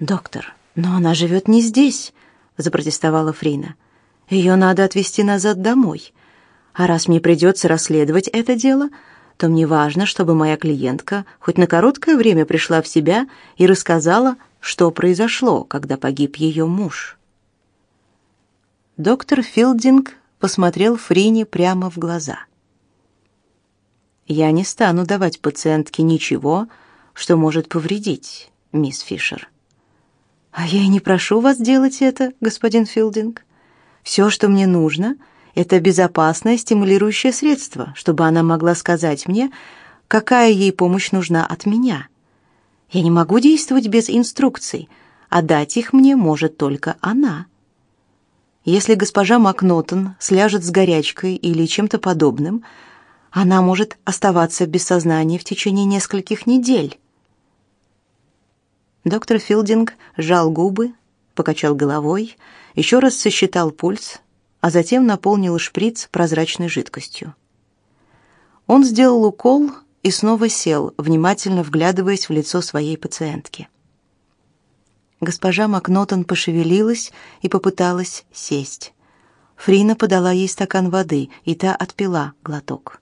«Доктор, но она живет не здесь», — запротестовала Фрина. «Ее надо отвезти назад домой. А раз мне придется расследовать это дело, то мне важно, чтобы моя клиентка хоть на короткое время пришла в себя и рассказала, что произошло, когда погиб ее муж». Доктор Филдинг посмотрел Фрине прямо в глаза. «Я не стану давать пациентке ничего, что может повредить, мисс Фишер». А я и не прошу вас делать это, господин Филдинг. Все, что мне нужно, это безопасное стимулирующее средство, чтобы она могла сказать мне, какая ей помощь нужна от меня. Я не могу действовать без инструкций, а дать их мне может только она. Если госпожа Макнотон сляжет с горячкой или чем-то подобным, она может оставаться без сознания в течение нескольких недель. Доктор Филдинг сжал губы, покачал головой, еще раз сосчитал пульс, а затем наполнил шприц прозрачной жидкостью. Он сделал укол и снова сел, внимательно вглядываясь в лицо своей пациентки. Госпожа Макнотон пошевелилась и попыталась сесть. Фрина подала ей стакан воды, и та отпила глоток.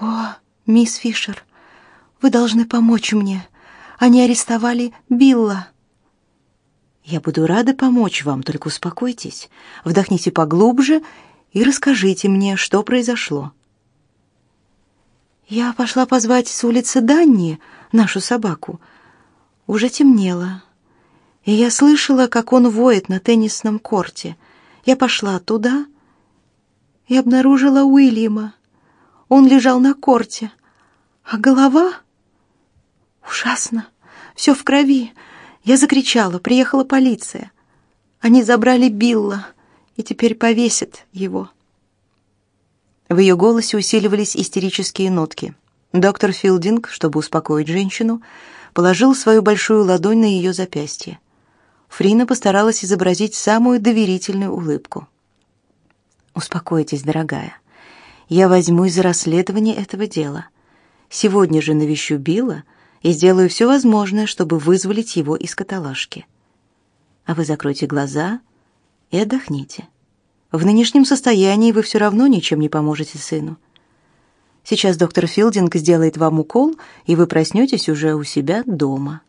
«О, мисс Фишер, вы должны помочь мне. Они арестовали Билла. Я буду рада помочь вам, только успокойтесь. Вдохните поглубже и расскажите мне, что произошло. Я пошла позвать с улицы Данни нашу собаку. Уже темнело. И я слышала, как он воет на теннисном корте. Я пошла туда и обнаружила Уильяма. Он лежал на корте, а голова ужасно. Все в крови. Я закричала, приехала полиция. Они забрали Билла и теперь повесят его. В ее голосе усиливались истерические нотки. Доктор Филдинг, чтобы успокоить женщину, положил свою большую ладонь на ее запястье. Фрина постаралась изобразить самую доверительную улыбку. «Успокойтесь, дорогая. Я возьмусь за расследование этого дела. Сегодня же навещу Билла и сделаю все возможное, чтобы вызволить его из каталажки. А вы закройте глаза и отдохните. В нынешнем состоянии вы все равно ничем не поможете сыну. Сейчас доктор Филдинг сделает вам укол, и вы проснетесь уже у себя дома.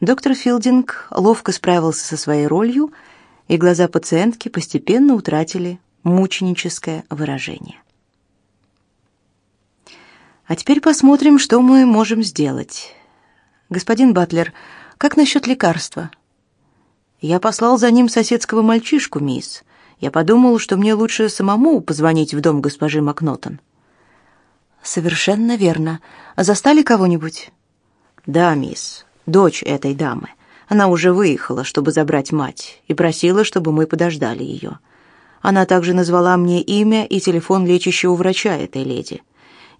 Доктор Филдинг ловко справился со своей ролью, и глаза пациентки постепенно утратили мученическое выражение. А теперь посмотрим, что мы можем сделать. Господин Батлер, как насчет лекарства? Я послал за ним соседского мальчишку, мисс. Я подумал, что мне лучше самому позвонить в дом госпожи Макнотон. Совершенно верно. Застали кого-нибудь? Да, мисс. Дочь этой дамы. Она уже выехала, чтобы забрать мать, и просила, чтобы мы подождали ее. Она также назвала мне имя и телефон лечащего врача этой леди.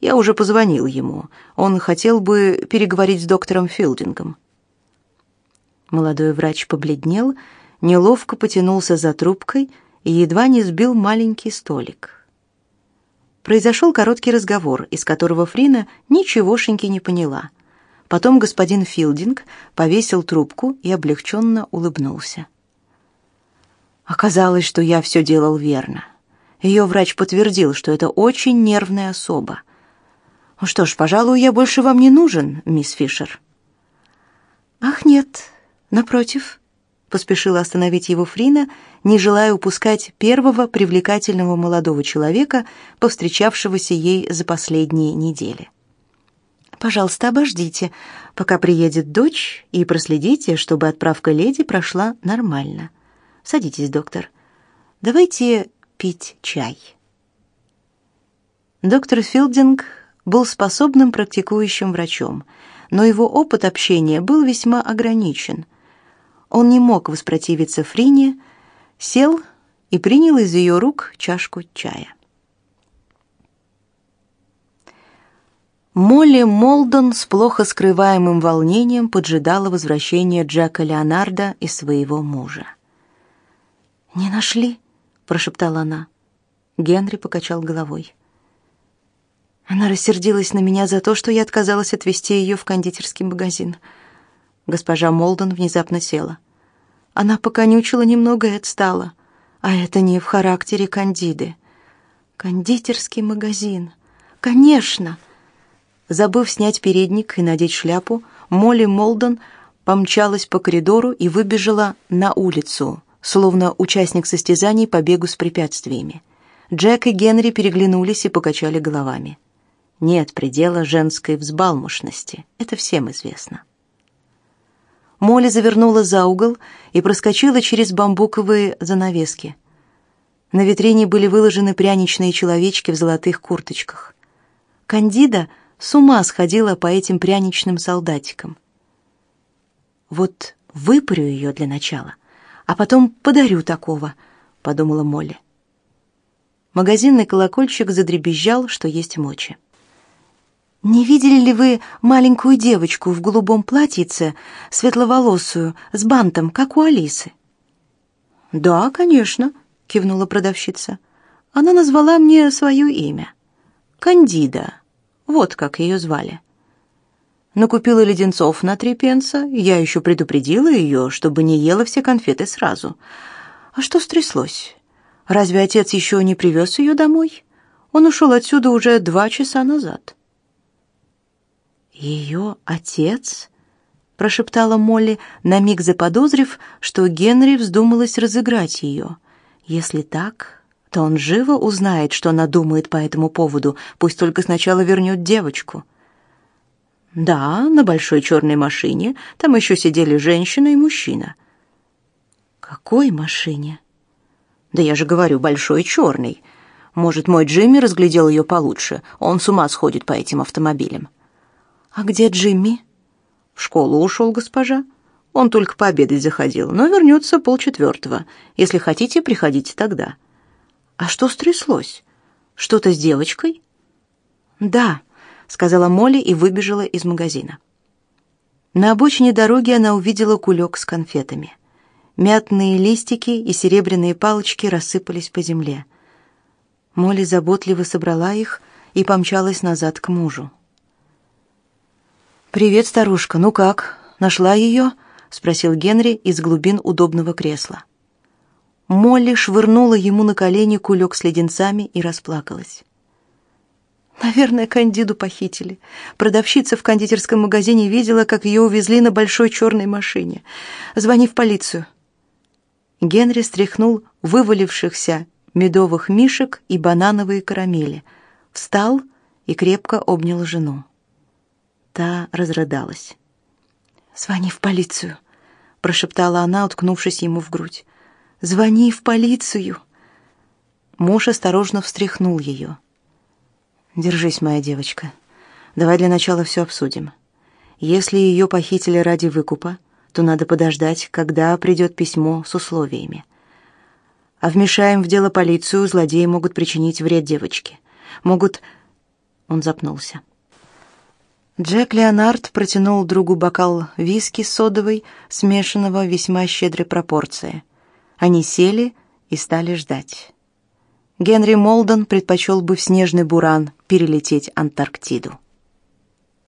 Я уже позвонил ему. Он хотел бы переговорить с доктором Филдингом. Молодой врач побледнел, неловко потянулся за трубкой и едва не сбил маленький столик. Произошел короткий разговор, из которого Фрина ничегошеньки не поняла. Потом господин Филдинг повесил трубку и облегченно улыбнулся. Оказалось, что я все делал верно. Ее врач подтвердил, что это очень нервная особа. Ну что ж, пожалуй, я больше вам не нужен, мисс Фишер. Ах, нет, напротив, поспешила остановить его Фрина, не желая упускать первого привлекательного молодого человека, повстречавшегося ей за последние недели. Пожалуйста, обождите, пока приедет дочь, и проследите, чтобы отправка леди прошла нормально. Садитесь, доктор. Давайте пить чай. Доктор Филдинг был способным практикующим врачом, но его опыт общения был весьма ограничен. Он не мог воспротивиться Фрине, сел и принял из ее рук чашку чая. Молли Молдон с плохо скрываемым волнением поджидала возвращения Джека Леонарда и своего мужа. «Не нашли?» — прошептала она. Генри покачал головой. Она рассердилась на меня за то, что я отказалась отвезти ее в кондитерский магазин. Госпожа Молден внезапно села. Она поконючила немного и отстала. А это не в характере Кандиды. Кондитерский магазин. Конечно. Забыв снять передник и надеть шляпу, Молли Молден помчалась по коридору и выбежала на улицу, словно участник состязаний по бегу с препятствиями. Джек и Генри переглянулись и покачали головами. Нет предела женской взбалмошности, это всем известно. Молли завернула за угол и проскочила через бамбуковые занавески. На витрине были выложены пряничные человечки в золотых курточках. Кандида с ума сходила по этим пряничным солдатикам. Вот выпарю ее для начала, а потом подарю такого, подумала Молли. Магазинный колокольчик задребезжал, что есть мочи. Не видели ли вы маленькую девочку в голубом платьице, светловолосую, с бантом, как у Алисы? Да, конечно, кивнула продавщица. Она назвала мне свое имя. Кандида. Вот как ее звали. Накупила леденцов на три пенса. Я еще предупредила ее, чтобы не ела все конфеты сразу. А что стряслось? Разве отец еще не привез ее домой? Он ушел отсюда уже два часа назад. Ее отец? прошептала Молли, на миг заподозрив, что Генри вздумалось разыграть ее. Если так, то он живо узнает, что она думает по этому поводу, пусть только сначала вернет девочку. Да, на большой черной машине, там еще сидели женщина и мужчина. Какой машине? Да я же говорю, большой черный. Может, мой Джимми разглядел ее получше. Он с ума сходит по этим автомобилям. А где Джимми? В школу ушел, госпожа. Он только пообедать заходил, но вернется полчетвертого. Если хотите, приходите тогда. А что стряслось? Что-то с девочкой? Да, сказала Молли и выбежала из магазина. На обочине дороги она увидела кулек с конфетами. Мятные листики и серебряные палочки рассыпались по земле. Молли заботливо собрала их и помчалась назад к мужу. «Привет, старушка, ну как, нашла ее?» — спросил Генри из глубин удобного кресла. Молли швырнула ему на колени кулек с леденцами и расплакалась. Наверное, Кандиду похитили. Продавщица в кондитерском магазине видела, как ее увезли на большой черной машине. Звони в полицию. Генри стряхнул вывалившихся медовых мишек и банановые карамели, встал и крепко обнял жену. Та разрыдалась. «Звони в полицию», — прошептала она, уткнувшись ему в грудь. «Звони в полицию». Муж осторожно встряхнул ее. «Держись, моя девочка. Давай для начала все обсудим. Если ее похитили ради выкупа, то надо подождать, когда придет письмо с условиями. А вмешаем в дело полицию, злодеи могут причинить вред девочке. Могут...» Он запнулся. Джек Леонард протянул другу бокал виски содовой, смешанного весьма щедрой пропорции. Они сели и стали ждать. Генри Молден предпочел бы в снежный буран перелететь Антарктиду.